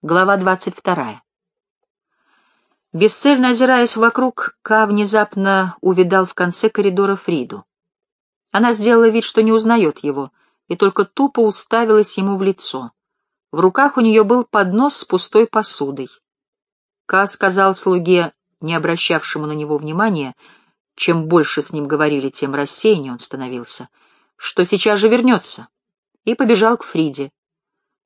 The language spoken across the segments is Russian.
Глава двадцать вторая. Бесцельно озираясь вокруг, Ка внезапно увидал в конце коридора Фриду. Она сделала вид, что не узнает его, и только тупо уставилась ему в лицо. В руках у нее был поднос с пустой посудой. Ка сказал слуге, не обращавшему на него внимания, чем больше с ним говорили, тем рассеяннее он становился, что сейчас же вернется, и побежал к Фриде.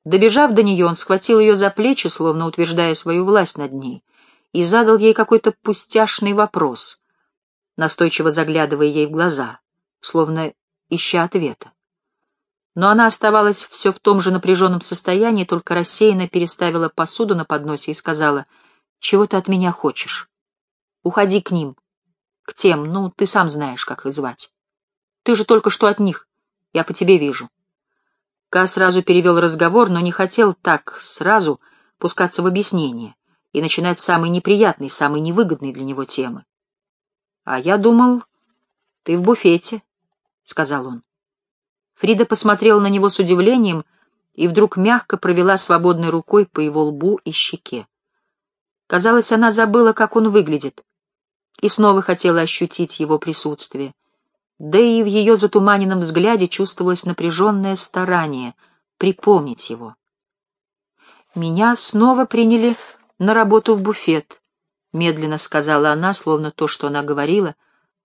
Добежав до нее, он схватил ее за плечи, словно утверждая свою власть над ней, и задал ей какой-то пустяшный вопрос, настойчиво заглядывая ей в глаза, словно ища ответа. Но она оставалась все в том же напряженном состоянии, только рассеянно переставила посуду на подносе и сказала, «Чего ты от меня хочешь? Уходи к ним, к тем, ну, ты сам знаешь, как их звать. Ты же только что от них, я по тебе вижу». Ка сразу перевел разговор, но не хотел так сразу пускаться в объяснение и начинать самый неприятный, самый невыгодный для него темы. — А я думал, ты в буфете, — сказал он. Фрида посмотрела на него с удивлением и вдруг мягко провела свободной рукой по его лбу и щеке. Казалось, она забыла, как он выглядит, и снова хотела ощутить его присутствие да и в ее затуманенном взгляде чувствовалось напряженное старание припомнить его. «Меня снова приняли на работу в буфет», — медленно сказала она, словно то, что она говорила,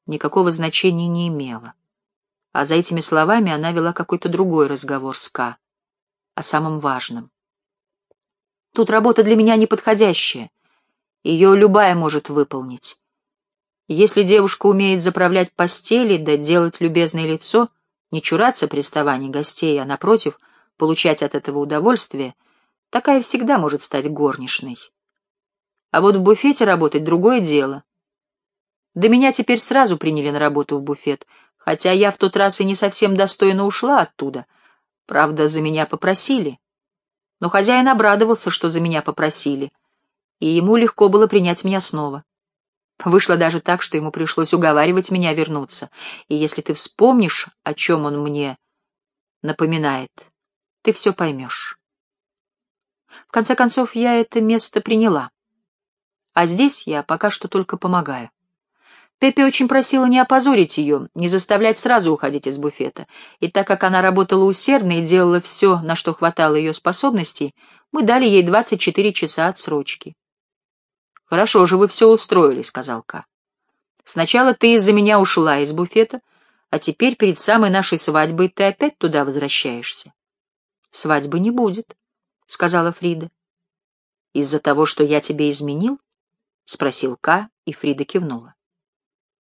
никакого значения не имело. А за этими словами она вела какой-то другой разговор с Ка, о самом важном. «Тут работа для меня неподходящая. Ее любая может выполнить. Если девушка умеет заправлять постели да делать любезное лицо, не чураться приставаний гостей, а, напротив, получать от этого удовольствие, такая всегда может стать горничной. А вот в буфете работать — другое дело. Да меня теперь сразу приняли на работу в буфет, хотя я в тот раз и не совсем достойно ушла оттуда. Правда, за меня попросили. Но хозяин обрадовался, что за меня попросили, и ему легко было принять меня снова. Вышло даже так, что ему пришлось уговаривать меня вернуться. И если ты вспомнишь, о чем он мне напоминает, ты все поймешь. В конце концов, я это место приняла. А здесь я пока что только помогаю. Пеппи очень просила не опозорить ее, не заставлять сразу уходить из буфета. И так как она работала усердно и делала все, на что хватало ее способностей, мы дали ей 24 часа отсрочки. «Хорошо же вы все устроили», — сказал Ка. «Сначала ты из-за меня ушла из буфета, а теперь перед самой нашей свадьбой ты опять туда возвращаешься». «Свадьбы не будет», — сказала Фрида. «Из-за того, что я тебе изменил?» — спросил Ка, и Фрида кивнула.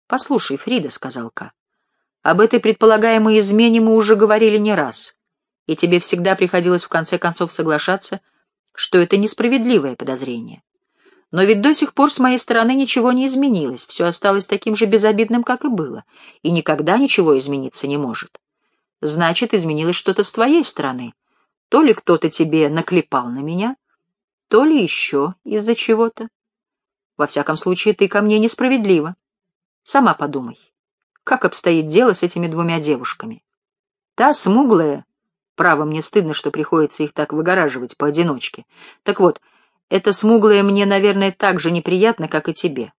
«Послушай, Фрида», — сказал Ка, — «об этой предполагаемой измене мы уже говорили не раз, и тебе всегда приходилось в конце концов соглашаться, что это несправедливое подозрение. Но ведь до сих пор с моей стороны ничего не изменилось, все осталось таким же безобидным, как и было, и никогда ничего измениться не может. Значит, изменилось что-то с твоей стороны. То ли кто-то тебе наклепал на меня, то ли еще из-за чего-то. Во всяком случае, ты ко мне несправедлива. Сама подумай, как обстоит дело с этими двумя девушками. Та смуглая, право, мне стыдно, что приходится их так выгораживать поодиночке. Так вот, — это смуглое мне, наверное, так же неприятно, как и тебе.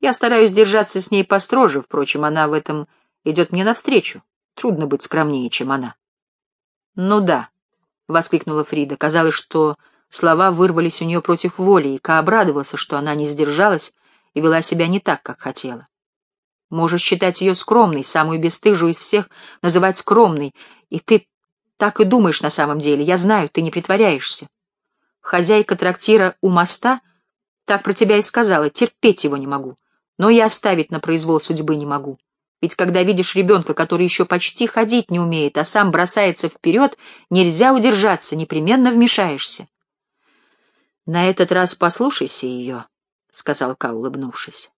Я стараюсь держаться с ней построже, впрочем, она в этом идет мне навстречу. Трудно быть скромнее, чем она. — Ну да, — воскликнула Фрида. Казалось, что слова вырвались у нее против воли, и Ка обрадовался, что она не сдержалась и вела себя не так, как хотела. Можешь считать ее скромной, самую бесстыжую из всех называть скромной, и ты так и думаешь на самом деле. Я знаю, ты не притворяешься. Хозяйка трактира у моста так про тебя и сказала, терпеть его не могу, но и оставить на произвол судьбы не могу. Ведь когда видишь ребенка, который еще почти ходить не умеет, а сам бросается вперед, нельзя удержаться, непременно вмешаешься. — На этот раз послушайся ее, — сказал Ка, улыбнувшись.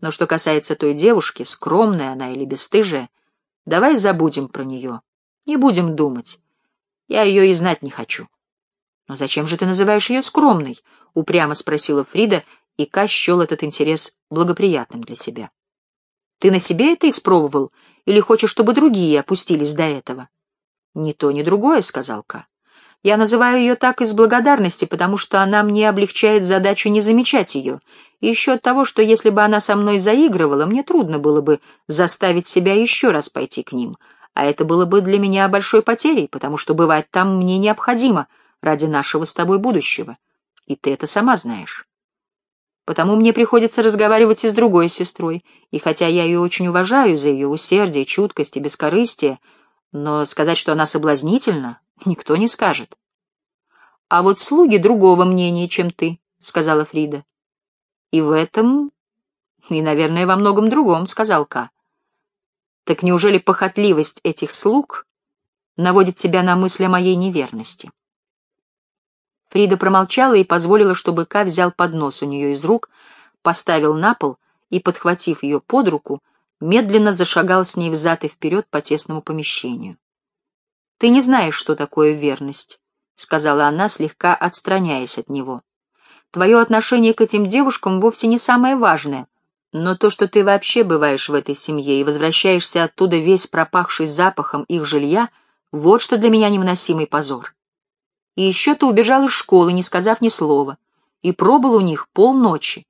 Но что касается той девушки, скромная она или бесстыжая, давай забудем про нее, не будем думать. Я ее и знать не хочу. «Но зачем же ты называешь ее скромной?» — упрямо спросила Фрида, и Ка счел этот интерес благоприятным для себя. «Ты на себе это испробовал, или хочешь, чтобы другие опустились до этого?» «Ни то, ни другое», — сказал Ка. Я называю ее так из благодарности, потому что она мне облегчает задачу не замечать ее, и еще от того, что если бы она со мной заигрывала, мне трудно было бы заставить себя еще раз пойти к ним, а это было бы для меня большой потерей, потому что бывать там мне необходимо ради нашего с тобой будущего, и ты это сама знаешь. Потому мне приходится разговаривать и с другой сестрой, и хотя я ее очень уважаю за ее усердие, чуткость и бескорыстие, но сказать, что она соблазнительна, никто не скажет. — А вот слуги другого мнения, чем ты, — сказала Фрида. — И в этом, и, наверное, во многом другом, — сказал Ка. — Так неужели похотливость этих слуг наводит тебя на мысль о моей неверности? Фрида промолчала и позволила, чтобы Ка взял поднос у нее из рук, поставил на пол и, подхватив ее под руку, медленно зашагал с ней взад и вперед по тесному помещению. «Ты не знаешь, что такое верность», — сказала она, слегка отстраняясь от него. «Твое отношение к этим девушкам вовсе не самое важное, но то, что ты вообще бываешь в этой семье и возвращаешься оттуда весь пропахший запахом их жилья, вот что для меня невыносимый позор. И еще ты убежал из школы, не сказав ни слова, и пробыл у них полночи.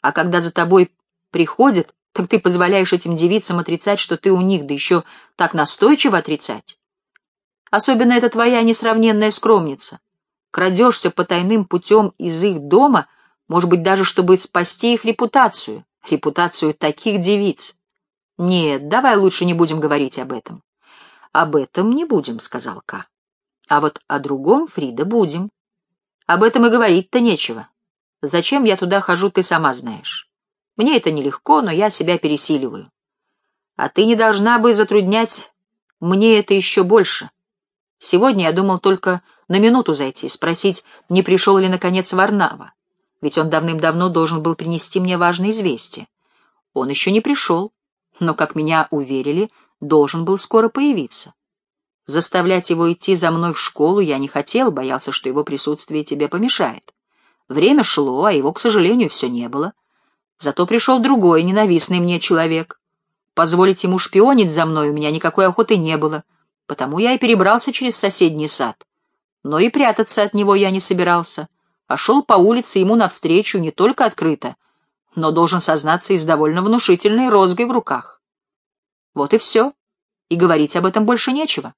А когда за тобой приходят, так ты позволяешь этим девицам отрицать, что ты у них, да еще так настойчиво отрицать. Особенно это твоя несравненная скромница. Крадешься по тайным путем из их дома, может быть, даже чтобы спасти их репутацию, репутацию таких девиц. Нет, давай лучше не будем говорить об этом. Об этом не будем, — сказал Ка. А вот о другом, Фрида, будем. Об этом и говорить-то нечего. Зачем я туда хожу, ты сама знаешь. Мне это нелегко, но я себя пересиливаю. А ты не должна бы затруднять мне это еще больше. Сегодня я думал только на минуту зайти, спросить, не пришел ли, наконец, Варнава. Ведь он давным-давно должен был принести мне важное известие. Он еще не пришел, но, как меня уверили, должен был скоро появиться. Заставлять его идти за мной в школу я не хотел, боялся, что его присутствие тебе помешает. Время шло, а его, к сожалению, все не было. Зато пришел другой, ненавистный мне человек. Позволить ему шпионить за мной у меня никакой охоты не было — Потому я и перебрался через соседний сад. Но и прятаться от него я не собирался, а шел по улице ему навстречу не только открыто, но должен сознаться и с довольно внушительной розгой в руках. Вот и все, и говорить об этом больше нечего.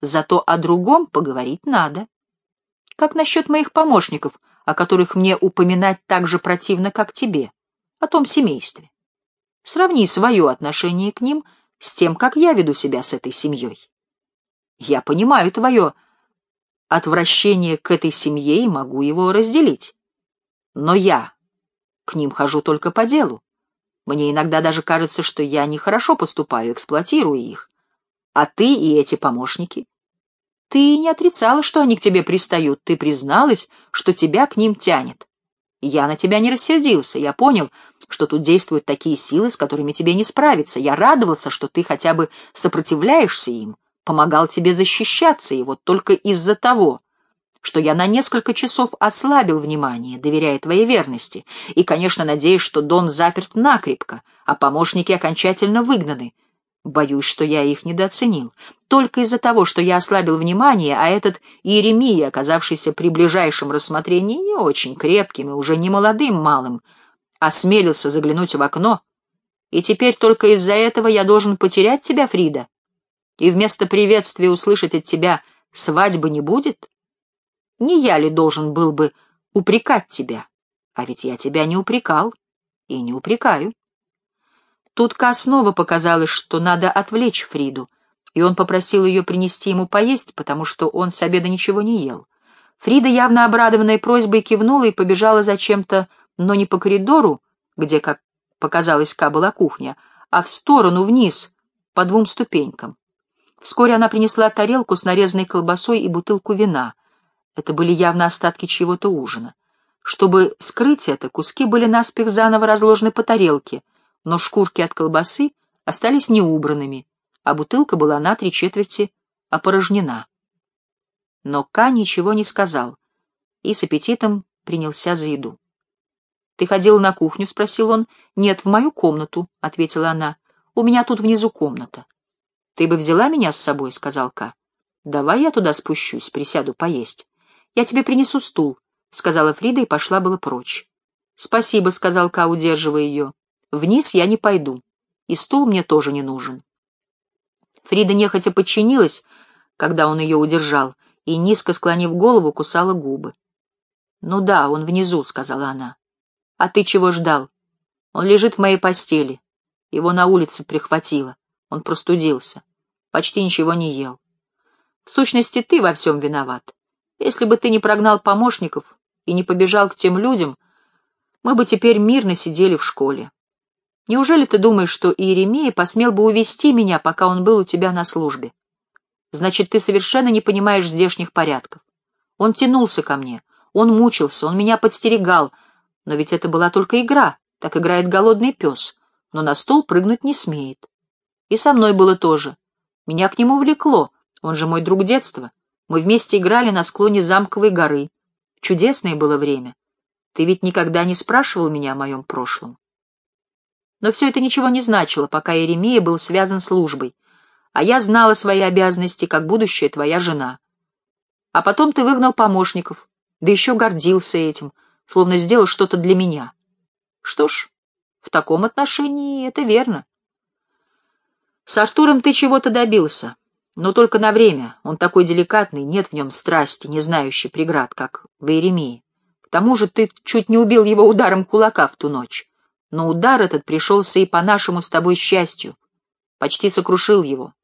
Зато о другом поговорить надо. Как насчет моих помощников, о которых мне упоминать так же противно, как тебе, о том семействе? Сравни свое отношение к ним с тем, как я веду себя с этой семьей. Я понимаю твое отвращение к этой семье и могу его разделить. Но я к ним хожу только по делу. Мне иногда даже кажется, что я нехорошо поступаю, эксплуатирую их. А ты и эти помощники? Ты не отрицала, что они к тебе пристают, ты призналась, что тебя к ним тянет. Я на тебя не рассердился, я понял, что тут действуют такие силы, с которыми тебе не справиться. Я радовался, что ты хотя бы сопротивляешься им, помогал тебе защищаться, и вот только из-за того, что я на несколько часов ослабил внимание, доверяя твоей верности, и, конечно, надеюсь, что Дон заперт накрепко, а помощники окончательно выгнаны. Боюсь, что я их недооценил. Только из-за того, что я ослабил внимание, а этот Иеремия, оказавшийся при ближайшем рассмотрении не очень крепким и уже не молодым малым, осмелился заглянуть в окно, и теперь только из-за этого я должен потерять тебя, Фрида, и вместо приветствия услышать от тебя «свадьбы не будет»? Не я ли должен был бы упрекать тебя? А ведь я тебя не упрекал и не упрекаю. Тут Ка снова показалось, что надо отвлечь Фриду, и он попросил ее принести ему поесть, потому что он с обеда ничего не ел. Фрида, явно обрадованная просьбой, кивнула и побежала зачем-то, но не по коридору, где, как показалось, Ка была кухня, а в сторону, вниз, по двум ступенькам. Вскоре она принесла тарелку с нарезанной колбасой и бутылку вина. Это были явно остатки чьего-то ужина. Чтобы скрыть это, куски были наспех заново разложены по тарелке, но шкурки от колбасы остались неубранными, а бутылка была на три четверти опорожнена. Но Ка ничего не сказал и с аппетитом принялся за еду. «Ты ходил на кухню?» — спросил он. «Нет, в мою комнату», — ответила она. «У меня тут внизу комната». «Ты бы взяла меня с собой?» — сказал Ка. Давай я туда спущусь, присяду поесть. Я тебе принесу стул, — сказала Фрида и пошла было прочь. «Спасибо», — сказал Ка, удерживая ее. «Вниз я не пойду, и стул мне тоже не нужен». Фрида нехотя подчинилась, когда он ее удержал, и, низко склонив голову, кусала губы. «Ну да, он внизу», — сказала она. «А ты чего ждал? Он лежит в моей постели. Его на улице прихватило. Он простудился. Почти ничего не ел. В сущности, ты во всем виноват. Если бы ты не прогнал помощников и не побежал к тем людям, мы бы теперь мирно сидели в школе. Неужели ты думаешь, что Иеремия посмел бы увести меня, пока он был у тебя на службе? Значит, ты совершенно не понимаешь здешних порядков. Он тянулся ко мне, он мучился, он меня подстерегал, но ведь это была только игра, так играет голодный пес, но на стул прыгнуть не смеет. И со мной было тоже. Меня к нему влекло, он же мой друг детства. Мы вместе играли на склоне замковой горы. Чудесное было время. Ты ведь никогда не спрашивал меня о моем прошлом. Но все это ничего не значило, пока Еремея был связан службой, а я знала свои обязанности, как будущая твоя жена. А потом ты выгнал помощников, да еще гордился этим, словно сделал что-то для меня. Что ж, в таком отношении это верно. С Артуром ты чего-то добился, но только на время. Он такой деликатный, нет в нем страсти, не знающей преград, как в Иеремии. К тому же ты чуть не убил его ударом кулака в ту ночь. Но удар этот пришелся и по нашему с тобой счастью. Почти сокрушил его.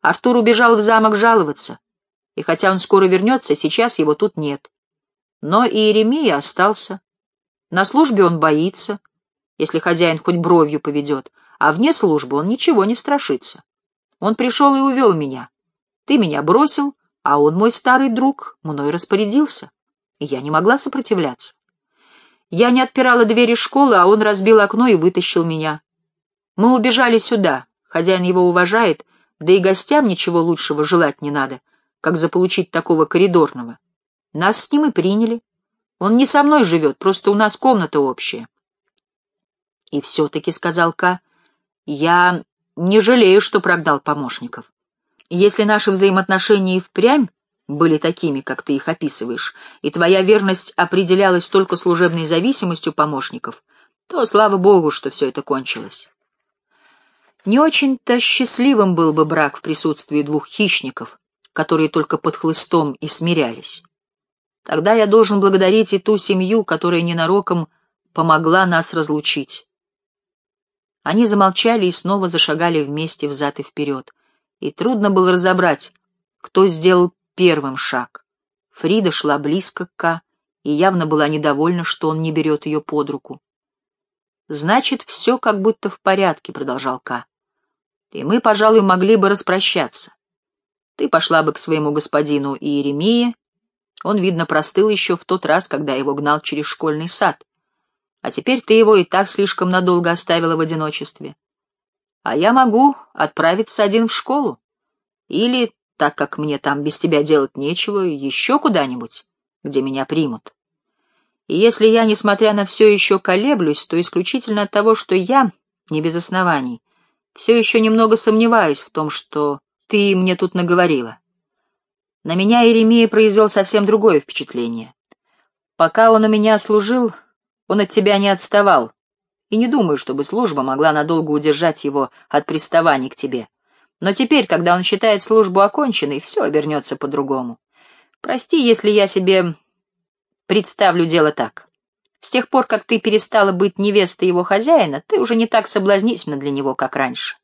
Артур убежал в замок жаловаться. И хотя он скоро вернется, сейчас его тут нет. Но и Иеремия остался. На службе он боится, если хозяин хоть бровью поведет, а вне службы он ничего не страшится. Он пришел и увел меня. Ты меня бросил, а он, мой старый друг, мной распорядился и я не могла сопротивляться. Я не отпирала двери школы, а он разбил окно и вытащил меня. Мы убежали сюда, хозяин его уважает, да и гостям ничего лучшего желать не надо, как заполучить такого коридорного. Нас с ним и приняли. Он не со мной живет, просто у нас комната общая. И все-таки, — сказал Ка, — я не жалею, что прогнал помощников. Если наши взаимоотношения и впрямь были такими, как ты их описываешь, и твоя верность определялась только служебной зависимостью помощников, то слава богу, что все это кончилось. Не очень-то счастливым был бы брак в присутствии двух хищников, которые только под хлыстом и смирялись. Тогда я должен благодарить и ту семью, которая ненароком помогла нас разлучить. Они замолчали и снова зашагали вместе взад и вперед, и трудно было разобрать, кто сделал первым шаг. Фрида шла близко к Ка и явно была недовольна, что он не берет ее под руку. «Значит, все как будто в порядке», — продолжал Ка. «И мы, пожалуй, могли бы распрощаться. Ты пошла бы к своему господину Иеремии. Он, видно, простыл еще в тот раз, когда его гнал через школьный сад. А теперь ты его и так слишком надолго оставила в одиночестве. А я могу отправиться один в школу. Или так как мне там без тебя делать нечего, еще куда-нибудь, где меня примут. И если я, несмотря на все еще колеблюсь, то исключительно от того, что я, не без оснований, все еще немного сомневаюсь в том, что ты мне тут наговорила. На меня Еремия произвел совсем другое впечатление. Пока он у меня служил, он от тебя не отставал, и не думаю, чтобы служба могла надолго удержать его от приставаний к тебе. Но теперь, когда он считает службу оконченной, все обернется по-другому. Прости, если я себе представлю дело так. С тех пор, как ты перестала быть невестой его хозяина, ты уже не так соблазнительна для него, как раньше.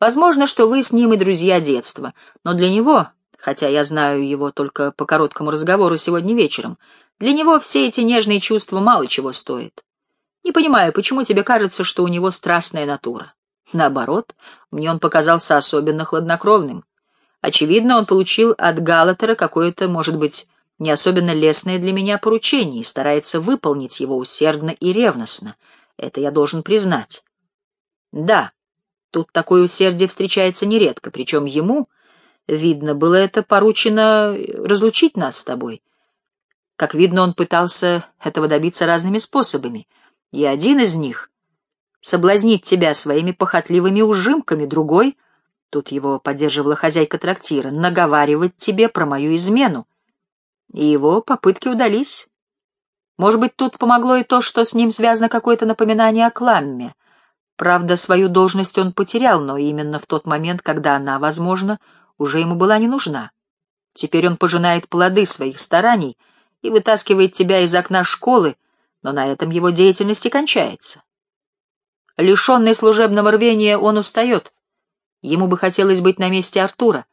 Возможно, что вы с ним и друзья детства, но для него, хотя я знаю его только по короткому разговору сегодня вечером, для него все эти нежные чувства мало чего стоят. Не понимаю, почему тебе кажется, что у него страстная натура. Наоборот, мне он показался особенно хладнокровным. Очевидно, он получил от Галатера какое-то, может быть, не особенно лестное для меня поручение и старается выполнить его усердно и ревностно. Это я должен признать. Да, тут такое усердие встречается нередко, причем ему, видно, было это поручено разлучить нас с тобой. Как видно, он пытался этого добиться разными способами, и один из них — соблазнить тебя своими похотливыми ужимками, другой тут его поддерживала хозяйка трактира, наговаривать тебе про мою измену. И его попытки удались. Может быть, тут помогло и то, что с ним связано какое-то напоминание о Кламме. Правда, свою должность он потерял, но именно в тот момент, когда она, возможно, уже ему была не нужна. Теперь он пожинает плоды своих стараний и вытаскивает тебя из окна школы, но на этом его деятельность и кончается. Лишенный служебного рвения, он устает. Ему бы хотелось быть на месте Артура,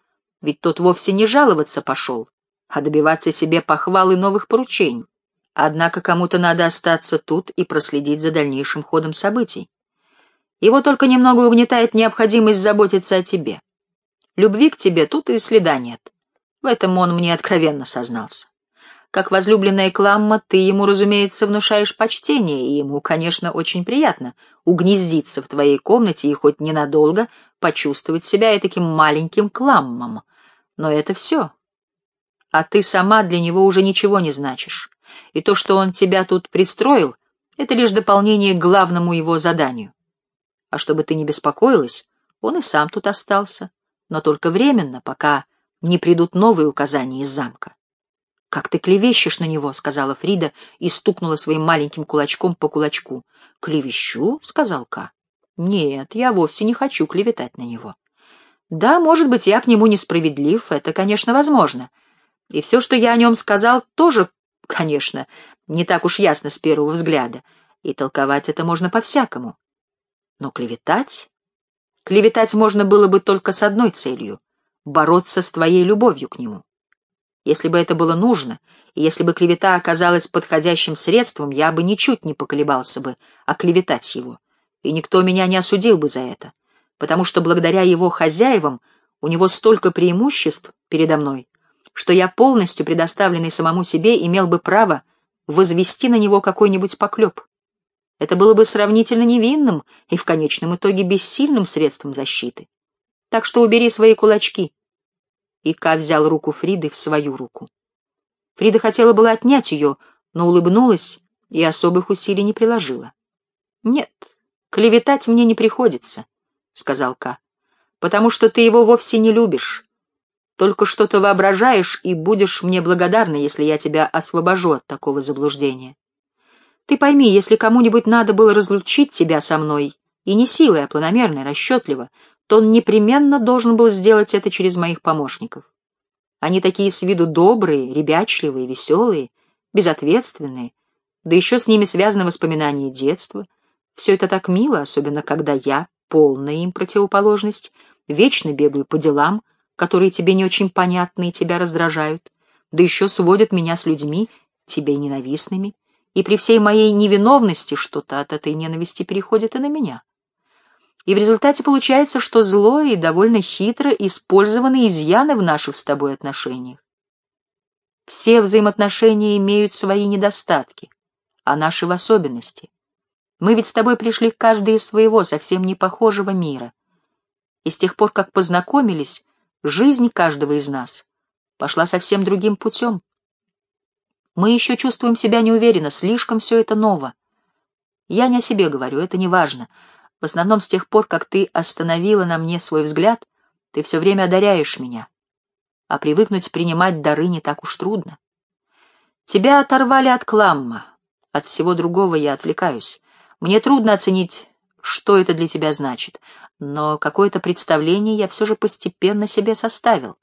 ведь тот вовсе не жаловаться пошел, а добиваться себе похвал и новых поручений. Однако кому-то надо остаться тут и проследить за дальнейшим ходом событий. Его только немного угнетает необходимость заботиться о тебе. Любви к тебе тут и следа нет. В этом он мне откровенно сознался. Как возлюбленная Кламма, ты ему, разумеется, внушаешь почтение, и ему, конечно, очень приятно угнездиться в твоей комнате и хоть ненадолго почувствовать себя таким маленьким Кламмом. Но это все. А ты сама для него уже ничего не значишь. И то, что он тебя тут пристроил, это лишь дополнение к главному его заданию. А чтобы ты не беспокоилась, он и сам тут остался, но только временно, пока не придут новые указания из замка. «Как ты клевещешь на него», — сказала Фрида и стукнула своим маленьким кулачком по кулачку. «Клевещу?» — сказал Ка. «Нет, я вовсе не хочу клеветать на него. Да, может быть, я к нему несправедлив, это, конечно, возможно. И все, что я о нем сказал, тоже, конечно, не так уж ясно с первого взгляда, и толковать это можно по-всякому. Но клеветать? Клеветать можно было бы только с одной целью — бороться с твоей любовью к нему. Если бы это было нужно, и если бы клевета оказалась подходящим средством, я бы ничуть не поколебался бы оклеветать его, и никто меня не осудил бы за это, потому что благодаря его хозяевам у него столько преимуществ передо мной, что я полностью предоставленный самому себе имел бы право возвести на него какой-нибудь поклеп. Это было бы сравнительно невинным и в конечном итоге бессильным средством защиты. Так что убери свои кулачки, и Ка взял руку Фриды в свою руку. Фрида хотела было отнять ее, но улыбнулась и особых усилий не приложила. — Нет, клеветать мне не приходится, — сказал Ка, — потому что ты его вовсе не любишь. Только что-то воображаешь и будешь мне благодарна, если я тебя освобожу от такого заблуждения. Ты пойми, если кому-нибудь надо было разлучить тебя со мной, и не силой, а планомерно, расчетливо, то он непременно должен был сделать это через моих помощников. Они такие с виду добрые, ребячливые, веселые, безответственные, да еще с ними связаны воспоминания детства. Все это так мило, особенно когда я, полная им противоположность, вечно бегаю по делам, которые тебе не очень понятны и тебя раздражают, да еще сводят меня с людьми, тебе ненавистными, и при всей моей невиновности что-то от этой ненависти переходит и на меня. И в результате получается, что зло и довольно хитро использованы изъяны в наших с тобой отношениях. Все взаимоотношения имеют свои недостатки, а наши в особенности. Мы ведь с тобой пришли каждый из своего, совсем не похожего мира. И с тех пор, как познакомились, жизнь каждого из нас пошла совсем другим путем. Мы еще чувствуем себя неуверенно, слишком все это ново. Я не о себе говорю, это не важно — в основном с тех пор, как ты остановила на мне свой взгляд, ты все время одаряешь меня. А привыкнуть принимать дары не так уж трудно. Тебя оторвали от кламма. От всего другого я отвлекаюсь. Мне трудно оценить, что это для тебя значит, но какое-то представление я все же постепенно себе составил.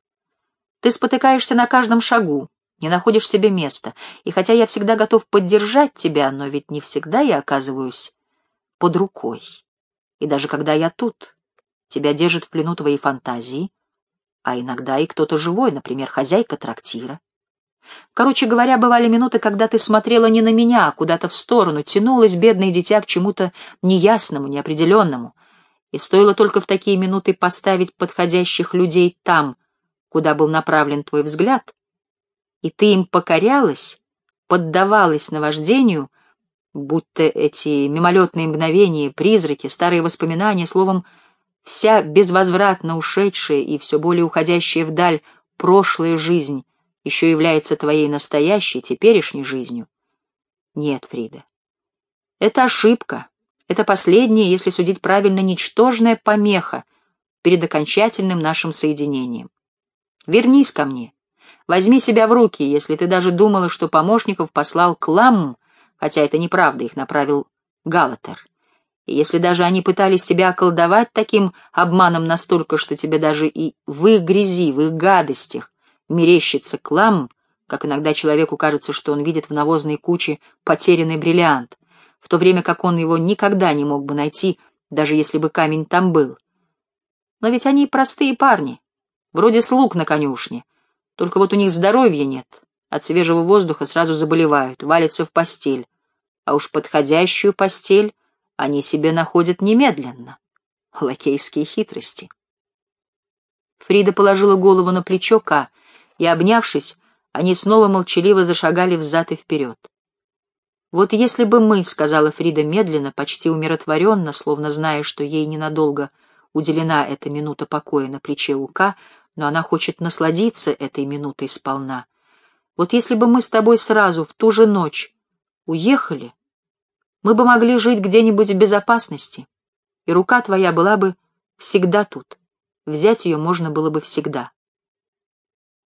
Ты спотыкаешься на каждом шагу, не находишь себе места, и хотя я всегда готов поддержать тебя, но ведь не всегда я оказываюсь под рукой. И даже когда я тут, тебя держат в плену твои фантазии, а иногда и кто-то живой, например, хозяйка трактира. Короче говоря, бывали минуты, когда ты смотрела не на меня, а куда-то в сторону, тянулась, бедное дитя, к чему-то неясному, неопределенному. И стоило только в такие минуты поставить подходящих людей там, куда был направлен твой взгляд, и ты им покорялась, поддавалась наваждению, будто эти мимолетные мгновения, призраки, старые воспоминания, словом, вся безвозвратно ушедшая и все более уходящая вдаль прошлая жизнь еще является твоей настоящей, теперешней жизнью. Нет, Фрида. Это ошибка. Это последняя, если судить правильно, ничтожная помеха перед окончательным нашим соединением. Вернись ко мне. Возьми себя в руки, если ты даже думала, что помощников послал к Ламму, хотя это неправда, их направил Галатер. И если даже они пытались себя околдовать таким обманом настолько, что тебе даже и в их грязи, в их гадостях мерещится клам, как иногда человеку кажется, что он видит в навозной куче потерянный бриллиант, в то время как он его никогда не мог бы найти, даже если бы камень там был. Но ведь они простые парни, вроде слуг на конюшне, только вот у них здоровья нет, от свежего воздуха сразу заболевают, валятся в постель, а уж подходящую постель они себе находят немедленно. Лакейские хитрости. Фрида положила голову на плечо Ка, и, обнявшись, они снова молчаливо зашагали взад и вперед. «Вот если бы мы, — сказала Фрида медленно, почти умиротворенно, словно зная, что ей ненадолго уделена эта минута покоя на плече у Ка, но она хочет насладиться этой минутой сполна. Вот если бы мы с тобой сразу, в ту же ночь, уехали, мы бы могли жить где-нибудь в безопасности, и рука твоя была бы всегда тут, взять ее можно было бы всегда.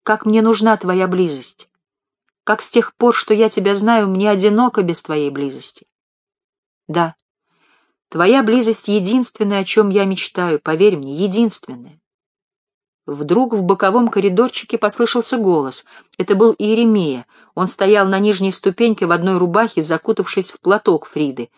Как мне нужна твоя близость! Как с тех пор, что я тебя знаю, мне одиноко без твоей близости. Да, твоя близость — единственное, о чем я мечтаю, поверь мне, единственное. Вдруг в боковом коридорчике послышался голос. Это был Иеремия. Он стоял на нижней ступеньке в одной рубахе, закутавшись в платок Фриды.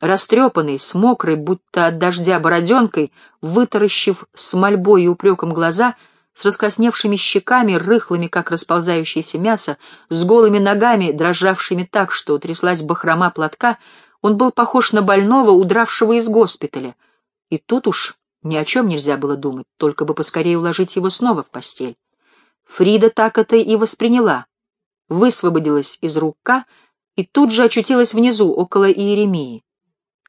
Растрепанный, с мокрой, будто от дождя бороденкой, вытаращив с мольбой и упреком глаза — с раскрасневшими щеками, рыхлыми, как расползающееся мясо, с голыми ногами, дрожавшими так, что тряслась бахрома платка, он был похож на больного, удравшего из госпиталя. И тут уж ни о чем нельзя было думать, только бы поскорее уложить его снова в постель. Фрида так это и восприняла. Высвободилась из рука и тут же очутилась внизу, около Иеремии.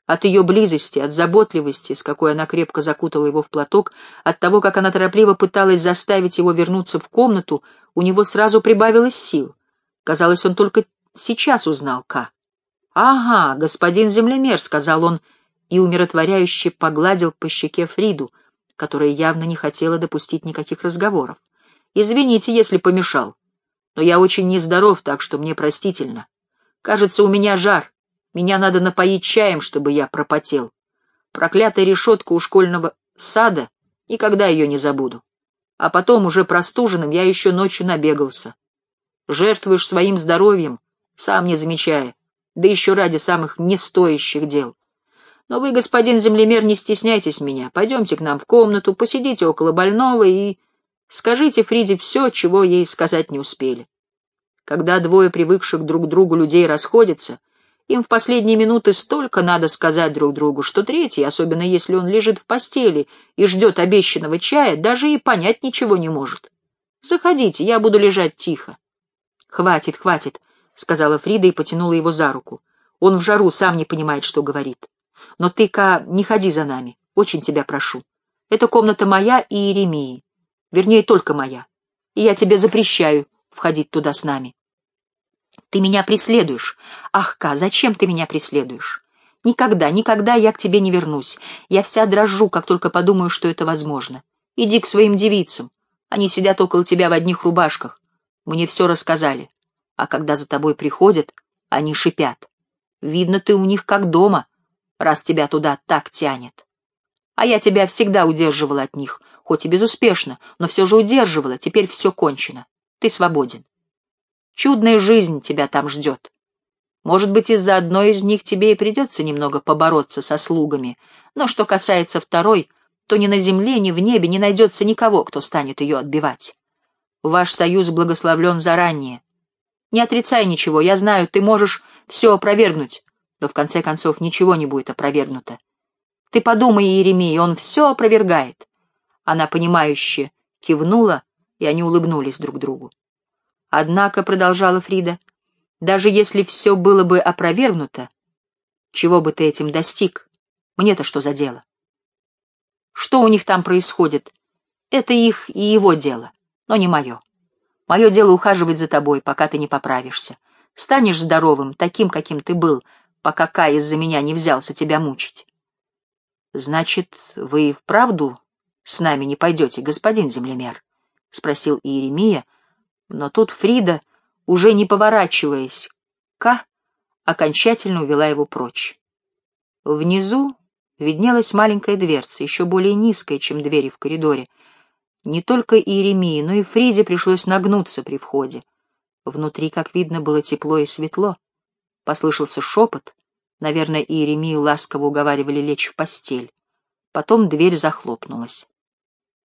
От ее близости, от заботливости, с какой она крепко закутала его в платок, от того, как она торопливо пыталась заставить его вернуться в комнату, у него сразу прибавилось сил. Казалось, он только сейчас узнал Ка. «Ага, господин землемер», — сказал он, и умиротворяюще погладил по щеке Фриду, которая явно не хотела допустить никаких разговоров. «Извините, если помешал, но я очень нездоров, так что мне простительно. Кажется, у меня жар. Меня надо напоить чаем, чтобы я пропотел. Проклятая решетка у школьного сада, никогда ее не забуду. А потом, уже простуженным, я еще ночью набегался. Жертвуешь своим здоровьем, сам не замечая, да еще ради самых нестоящих дел. Но вы, господин землемер, не стесняйтесь меня. Пойдемте к нам в комнату, посидите около больного и скажите Фриде все, чего ей сказать не успели. Когда двое привыкших друг к другу людей расходятся — им в последние минуты столько надо сказать друг другу, что третий, особенно если он лежит в постели и ждет обещанного чая, даже и понять ничего не может. Заходите, я буду лежать тихо. Хватит, хватит, сказала Фрида и потянула его за руку. Он в жару сам не понимает, что говорит. Но ты, Ка, не ходи за нами, очень тебя прошу. Эта комната моя и Иеремии. Вернее, только моя. И я тебе запрещаю входить туда с нами. Ты меня преследуешь. Ах, Ка, зачем ты меня преследуешь? Никогда, никогда я к тебе не вернусь. Я вся дрожу, как только подумаю, что это возможно. Иди к своим девицам. Они сидят около тебя в одних рубашках. Мне все рассказали. А когда за тобой приходят, они шипят. Видно, ты у них как дома, раз тебя туда так тянет. А я тебя всегда удерживала от них, хоть и безуспешно, но все же удерживала, теперь все кончено. Ты свободен. Чудная жизнь тебя там ждет. Может быть, из-за одной из них тебе и придется немного побороться со слугами, но что касается второй, то ни на земле, ни в небе не найдется никого, кто станет ее отбивать. Ваш союз благословлен заранее. Не отрицай ничего, я знаю, ты можешь все опровергнуть, но в конце концов ничего не будет опровергнуто. Ты подумай, Иеремия, он все опровергает. Она, понимающе кивнула, и они улыбнулись друг другу. Однако, — продолжала Фрида, — даже если все было бы опровергнуто, чего бы ты этим достиг? Мне-то что за дело? Что у них там происходит? Это их и его дело, но не мое. Мое дело ухаживать за тобой, пока ты не поправишься. Станешь здоровым, таким, каким ты был, пока Кай из-за меня не взялся тебя мучить. Значит, вы и вправду с нами не пойдете, господин землемер? — спросил Иеремия, но тут Фрида, уже не поворачиваясь, К, окончательно увела его прочь. Внизу виднелась маленькая дверца, еще более низкая, чем двери в коридоре. Не только Иеремии, но и Фриде пришлось нагнуться при входе. Внутри, как видно, было тепло и светло. Послышался шепот. Наверное, Иеремию ласково уговаривали лечь в постель. Потом дверь захлопнулась.